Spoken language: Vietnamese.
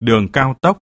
đường cao tốc.